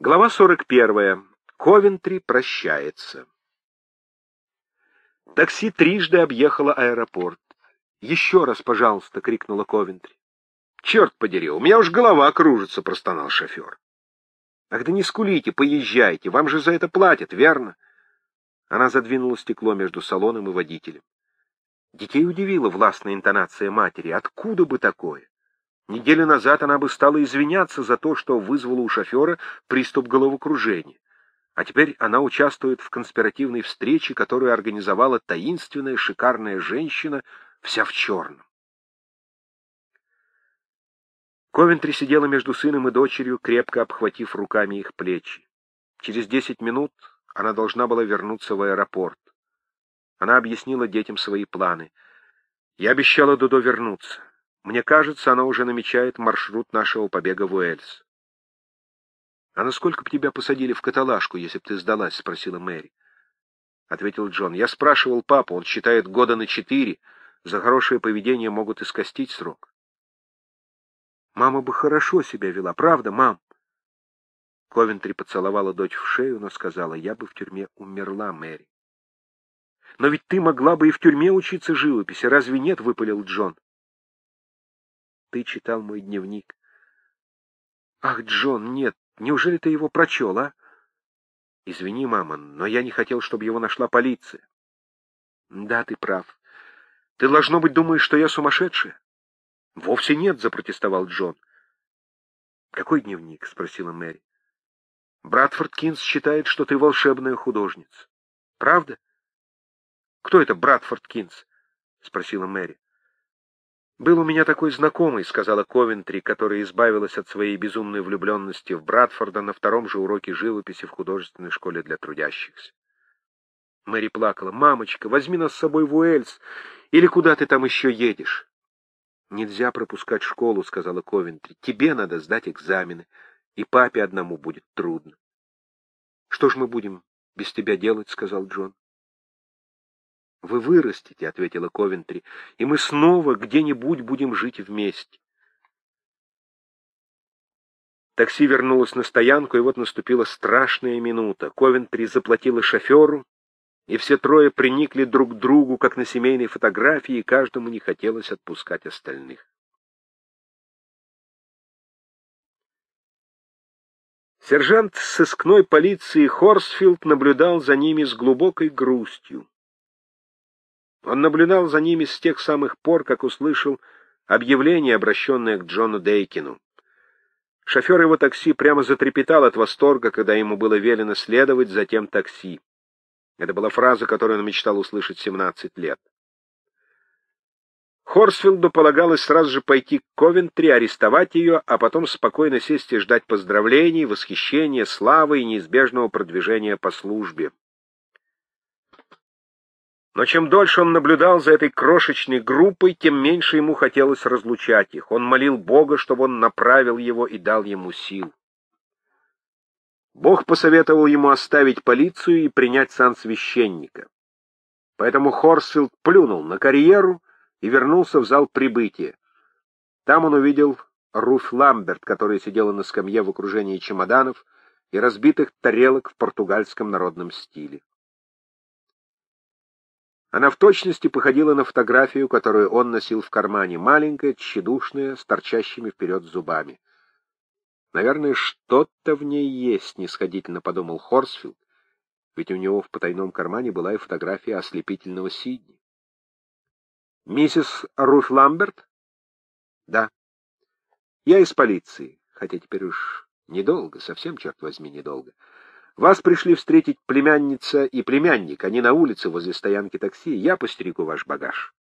Глава 41. Ковентри прощается. Такси трижды объехало аэропорт. «Еще раз, пожалуйста!» — крикнула Ковентри. «Черт подери, у меня уж голова кружится!» — простонал шофер. «Ах да не скулите, поезжайте, вам же за это платят, верно?» Она задвинула стекло между салоном и водителем. Детей удивила властная интонация матери. Откуда бы такое? Неделю назад она бы стала извиняться за то, что вызвала у шофера приступ головокружения. А теперь она участвует в конспиративной встрече, которую организовала таинственная шикарная женщина, вся в черном. Ковентри сидела между сыном и дочерью, крепко обхватив руками их плечи. Через десять минут она должна была вернуться в аэропорт. Она объяснила детям свои планы. «Я обещала Дудо вернуться. Мне кажется, она уже намечает маршрут нашего побега в Уэльс. — А насколько бы тебя посадили в каталажку, если б ты сдалась? — спросила Мэри. Ответил Джон. — Я спрашивал папу, он считает года на четыре. За хорошее поведение могут искостить срок. Мама бы хорошо себя вела, правда, мам? Ковентри поцеловала дочь в шею, но сказала, я бы в тюрьме умерла, Мэри. Но ведь ты могла бы и в тюрьме учиться живописи, разве нет, выпалил Джон. Ты читал мой дневник. Ах, Джон, нет, неужели ты его прочел, а? Извини, мама, но я не хотел, чтобы его нашла полиция. Да, ты прав. Ты, должно быть, думаешь, что я сумасшедшая? Вовсе нет, запротестовал Джон. Какой дневник? спросила Мэри. Братфорд Кинс считает, что ты волшебная художница. Правда? Кто это Братфорд Кинс? спросила Мэри. «Был у меня такой знакомый», — сказала Ковентри, которая избавилась от своей безумной влюбленности в Братфорда на втором же уроке живописи в художественной школе для трудящихся. Мэри плакала. «Мамочка, возьми нас с собой в Уэльс, или куда ты там еще едешь?» «Нельзя пропускать школу», — сказала Ковентри. «Тебе надо сдать экзамены, и папе одному будет трудно». «Что ж мы будем без тебя делать?» — сказал Джон. «Вы вырастете», — ответила Ковентри, — «и мы снова где-нибудь будем жить вместе». Такси вернулось на стоянку, и вот наступила страшная минута. Ковентри заплатила шоферу, и все трое приникли друг к другу, как на семейной фотографии, и каждому не хотелось отпускать остальных. Сержант сыскной полиции Хорсфилд наблюдал за ними с глубокой грустью. Он наблюдал за ними с тех самых пор, как услышал объявление, обращенное к Джону Дейкину. Шофер его такси прямо затрепетал от восторга, когда ему было велено следовать за тем такси. Это была фраза, которую он мечтал услышать 17 лет. Хорсфилду полагалось сразу же пойти к Ковентри, арестовать ее, а потом спокойно сесть и ждать поздравлений, восхищения, славы и неизбежного продвижения по службе. Но чем дольше он наблюдал за этой крошечной группой, тем меньше ему хотелось разлучать их. Он молил Бога, чтобы он направил его и дал ему сил. Бог посоветовал ему оставить полицию и принять сан священника. Поэтому Хорсфилд плюнул на карьеру и вернулся в зал прибытия. Там он увидел Руф Ламберт, которая сидела на скамье в окружении чемоданов и разбитых тарелок в португальском народном стиле. Она в точности походила на фотографию, которую он носил в кармане, маленькая, тщедушная, с торчащими вперед зубами. «Наверное, что-то в ней есть», — нисходительно подумал Хорсфилд, ведь у него в потайном кармане была и фотография ослепительного Сидни. «Миссис Руф Ламберт?» «Да. Я из полиции, хотя теперь уж недолго, совсем, черт возьми, недолго». Вас пришли встретить племянница и племянник. Они на улице возле стоянки такси. Я постерегу ваш багаж.